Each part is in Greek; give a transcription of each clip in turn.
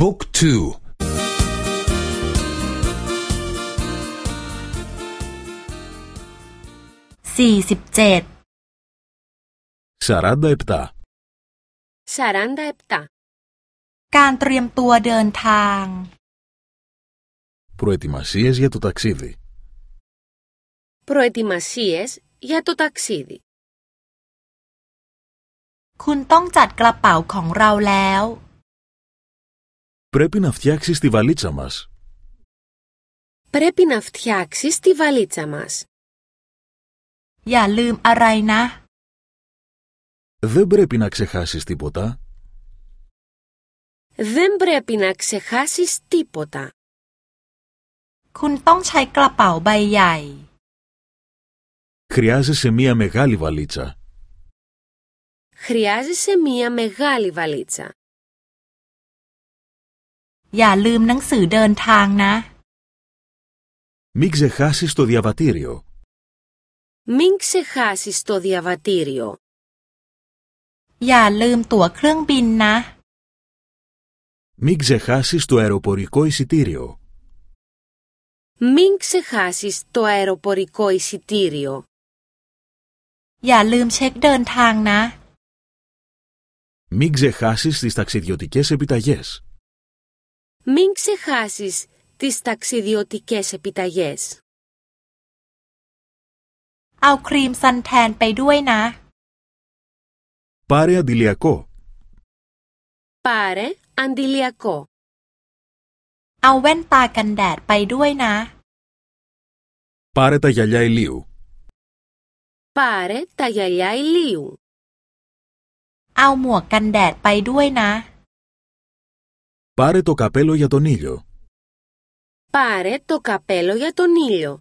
บุ๊กทูสี่สิบเจ็ด σαράντα επτά 47. การเตรียมตัวเดินทาง προετοιμασίες για το ταξίδι Προετοιμασίες για το ταξίδι. คุณต้องจัดกระเป๋าของเราแล้ว πρέπει να φτιάξεις τη βαλίτσα μας Πρέπει να φτιάξεις τη βαλίτσα μας. อย่าลืมอะไรนะ δεν πρέπει να ξεχάσεις τίποτα Δεν πρέπει να ξεχάσεις τίποτα. คุณต้องใช้กระเป๋าใบใหญ่ χρειάζεσαι μία μεγάλη βαλίτσα Χρειάζεσαι μία μεγάλη βαλίτσα. อย่าลืมหนังสือเดินทางนะ μην ξεχάσεις το διαβατήριο Μην ξεχάσεις το διαβατήριο. อย่าลืมตั๋วเครื่องบินนะ μην ξεχάσεις το αεροπορικό εισιτήριο Μην ξεχάσεις το αεροπορικό εισιτήριο. อย่าลืมเช็คเดินทางนะ μην ξεχάσεις τις ταξιδιωτικές επιταγές Μην ξεχάσεις τις ταξιδιωτικές επιταγές. เอาครีมซันแทนไปด้วยนะ πάρε αντιλιακό Πάρε αντιλιακό. เอาแว่นตากันแดดไปด้วยนะ πάρε τα γυαλιά ηλίου Πάρε τα γυαλιά ηλίου. เอาหมวกกันแดดไปด้วยนะ πάρε το καπέλο για τον ήλιο Πάρε το καπέλο για τον ήλιο.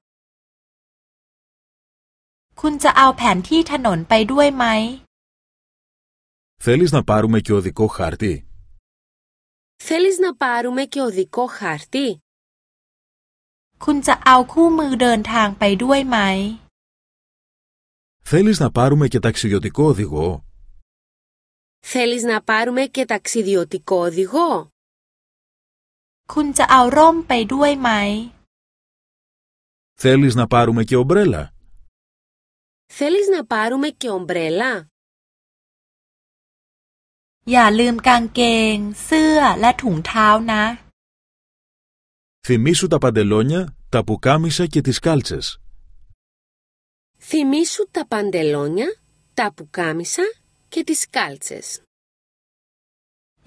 คุณจะเอาแผนที่ถนนไปด้วยไหม θέλεις να πάρουμε και οδικό χάρτη Θέλεις να πάρουμε και οδικό χάρτη? คุณจะเอาคู่มือเดินทางไปด้วยไหม θέλεις να πάρουμε και ταξιδιωτικό οδηγό Θέλεις να πάρουμε και ταξιδιωτικό οδηγό? คุณจะเอาร่มไปด้วยไหม θέλεις να πάρουμε και ομπρέλα Θέλεις να πάρουμε και ομπρέλα? อย่าลืมกางเกง เสื้อและถุงเท้านะ θυμήσου τα παντελόνια, τα πουκάμισα και τις κάλτσες Θυμήσου τα παντελόνια, τα πουκάμισα και τις κάλτσες.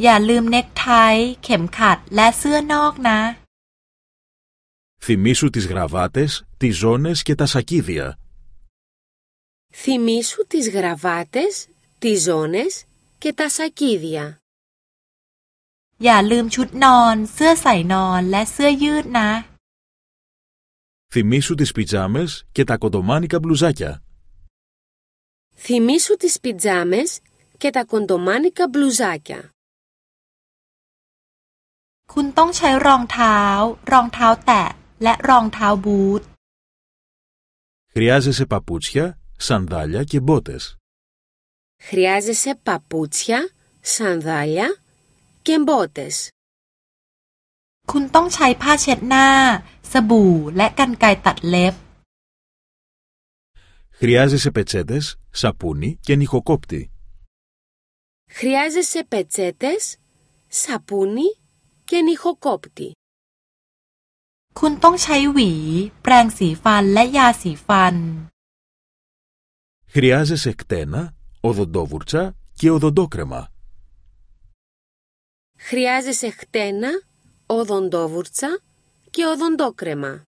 อย่าลืมเน็กไท เข็มขัดและเสื้อนอกนะ θυμήσου τις γραβάτες, τις ζώνες και τα σακίδια Θυμήσου τις γραβάτες, τις ζώνες και τα σακίδια. อย่าลืมชุดนอน เสื้อใส่นอนและเสื้อยืดนะ θυμήσου τις πιτζάμες και τα κοντομάνικα μπλουζάκια Θυμήσου τις πιτζάμες και τα κοντομάνικα μπλουζάκια. คุณต้องใช้รองเท้า รองเท้าแตะ และรองเท้าบูท χρειάζεσαι παπούτσια, σανδάλια και μπότες Χρειάζεσαι παπούτσια, σανδάλια και μπότες. คุณต้องใช้ผ้าเช็ดหน้า สบู่ และกรรไกรตัดเล็บ χρειάζεσαι πετσέτες, σαπούνι και νυχοκόπτη Χρειάζεσαι πετσέτες, σαπούνι και νυχοκόπτη. คุณต้องใช้หวี แปรงสีฟัน และยาสีฟัน χρειάζεσαι κτένα, οδοντόβουρτσα και οδοντόκρεμα Χρειάζεσαι χτένα, οδοντόβουρτσα και οδοντόκρεμα.